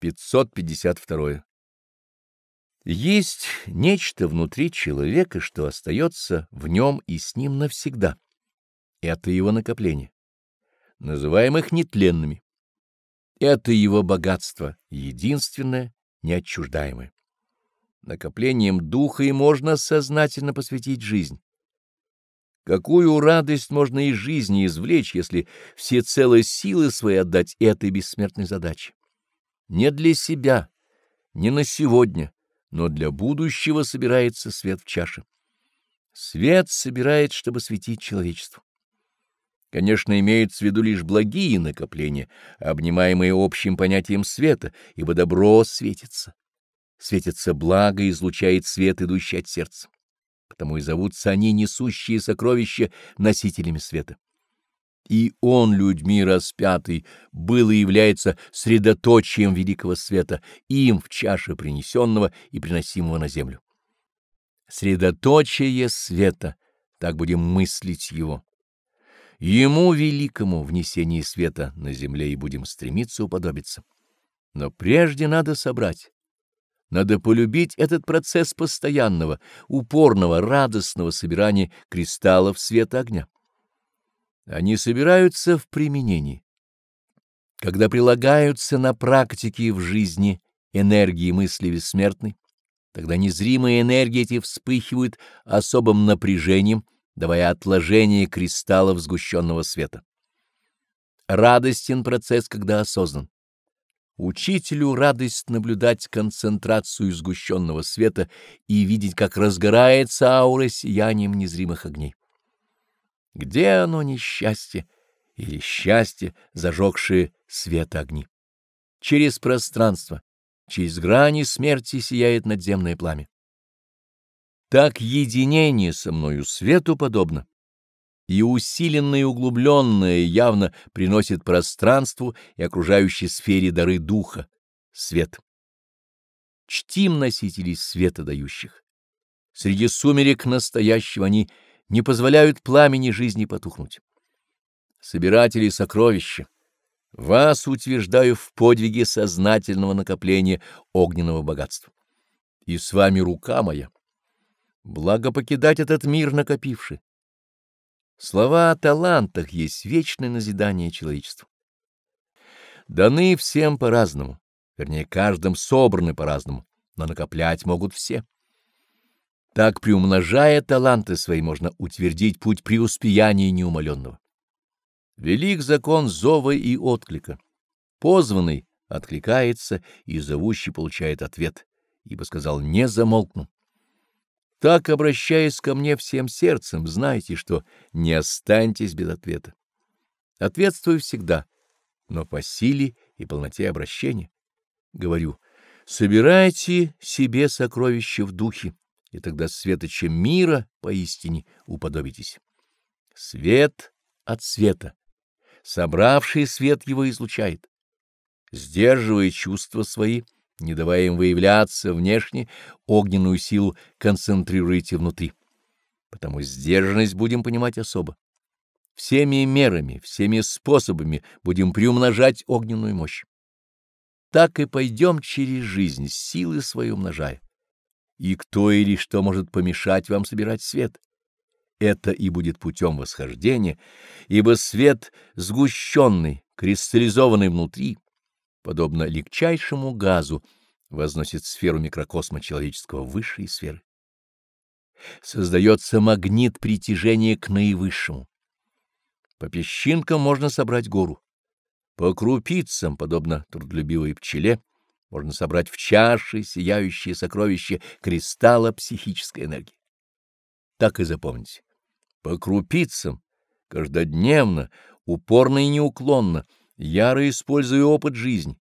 552. Есть нечто внутри человека, что остается в нем и с ним навсегда. Это его накопление. Называем их нетленными. Это его богатство, единственное, неотчуждаемое. Накоплением духа и можно сознательно посвятить жизнь. Какую радость можно из жизни извлечь, если все целые силы свои отдать этой бессмертной задаче? Не для себя, не на сегодня, но для будущего собирается свет в чаше. Свет собирает, чтобы светить человечеству. Конечно, имеются в виду лишь благие накопления, обнимаемые общим понятием света, ибо добро светится. Светится благо и излучает свет, идущий от сердца. Потому и зовутся они, несущие сокровища, носителями света. И он, людьми распятый, был и является средоточием великого света, им в чаше принесенного и приносимого на землю. Средоточие света, так будем мыслить его. Ему великому внесение света на земле и будем стремиться уподобиться. Но прежде надо собрать. Надо полюбить этот процесс постоянного, упорного, радостного собирания кристаллов света огня. Они собираются в применении. Когда прилагаются на практике в жизни энергии мысли бессмертной, тогда незримые энергии эти вспыхивают особым напряжением, давая отложение кристаллов сгущенного света. Радостен процесс, когда осознан. Учителю радость наблюдать концентрацию сгущенного света и видеть, как разгорается аура сиянием незримых огней. Где оно несчастье или счастье, зажегшее свет огни? Через пространство, через грани смерти сияет надземное пламя. Так единение со мною свету подобно, и усиленное и углубленное явно приносит пространству и окружающей сфере дары духа, свет. Чтим носителей света дающих. Среди сумерек настоящего они не позволяют пламени жизни потухнуть. Собиратели сокровища, вас утверждаю в подвиге сознательного накопления огненного богатства. И с вами рука моя Благо покидать этот мир накопивший. Слова о талантах есть вечное назидание человечеству. Даны всем по-разному, вернее, каждым собраны по-разному, но накоплять могут все. Так, приумножая таланты свои, можно утвердить путь преуспеяния неумоленного. Велик закон зова и отклика. Позванный откликается, и зовущий получает ответ, ибо сказал «не замолкну». Так, обращаясь ко мне всем сердцем, знайте, что не останетесь без ответа. Ответствую всегда, но по силе и полноте обращения. Говорю, собирайте себе сокровища в духе, и тогда светочем мира поистине уподобитесь. Свет от света, собравший свет его излучает. Сдерживая чувства свои, — не давая им выявляться внешне, огненную силу концентрируйте внутри. Потому сдержанность будем понимать особо. Всеми мерами, всеми способами будем приумножать огненную мощь. Так и пойдем через жизнь, силы свои умножая. И кто или что может помешать вам собирать свет? Это и будет путем восхождения, ибо свет сгущенный, кристаллизованный внутри, подобно легчайшему газу, возносит сферу микрокосма человеческого в высшие сферы. Создается магнит притяжения к наивысшему. По песчинкам можно собрать гору. По крупицам, подобно трудолюбивой пчеле, можно собрать в чаше сияющие сокровища кристалла психической энергии. Так и запомните. По крупицам, каждодневно, упорно и неуклонно, яро используя опыт жизни.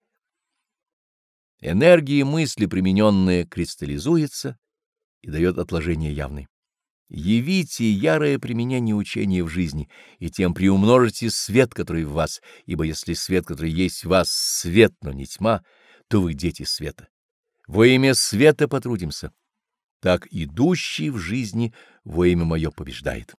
Энергия мысли, примененная, кристаллизуется и дает отложение явное. Явите ярое применение учения в жизни, и тем приумножите свет, который в вас, ибо если свет, который есть в вас, свет, но не тьма, то вы дети света. Во имя света потрудимся. Так идущий в жизни во имя мое побеждает.